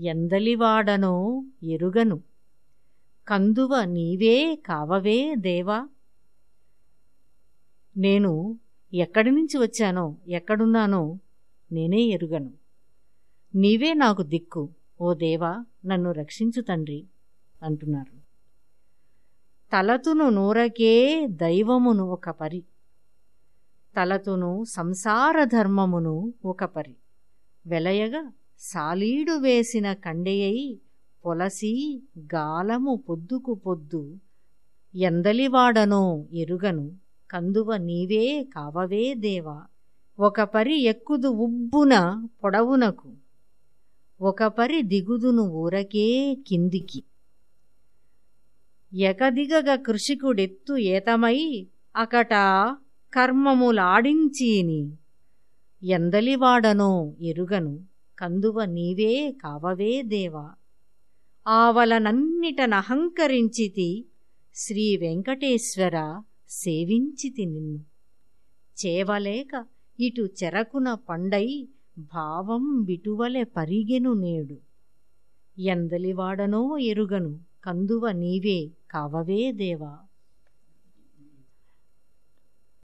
ఎందలివాడనో ఎరుగను. కందువ నీవే కావవే దేవా. నేను ఎక్కడి నుంచి వచ్చానో ఎక్కడున్నానో నేనే ఎరుగను. నీవే నాకు దిక్కు ఓ దేవా నన్ను రక్షించు తండ్రి అంటున్నారు. తలతును నూరకే దైవమును ఒక పరి. తలతును సంసార ధర్మమును ఒక పరి. వెలయగా సాలీడు వేసిన కండెయై పొలసి గాలము పొద్దుకు పొద్దు ఎందలివాడనో ఎరుగను. కందువ నీవే కావవే దేవా. ఒక పరి ఎక్కుదు ఉబ్బున పొడవునకు ఒక పరి దిగుదును ఊరకే కిందికి. ఎకదిగగ కృషికుడెత్తు ఏతమై అకట కర్మములాడించీని. ఎందలివాడనో ఎరుగను. కందువ నీవే కావవే దేవా. ఆవలనన్నిటనహంకరించితి శ్రీ వెంకటేశ్వర సేవించితి నిన్ను. చేవలేక ఇటు చెరకున పండై భావం విటువలె పరిగెను నేడు. ఎందలివాడనో ఎరుగను కందువ నీవే కావవే దేవా.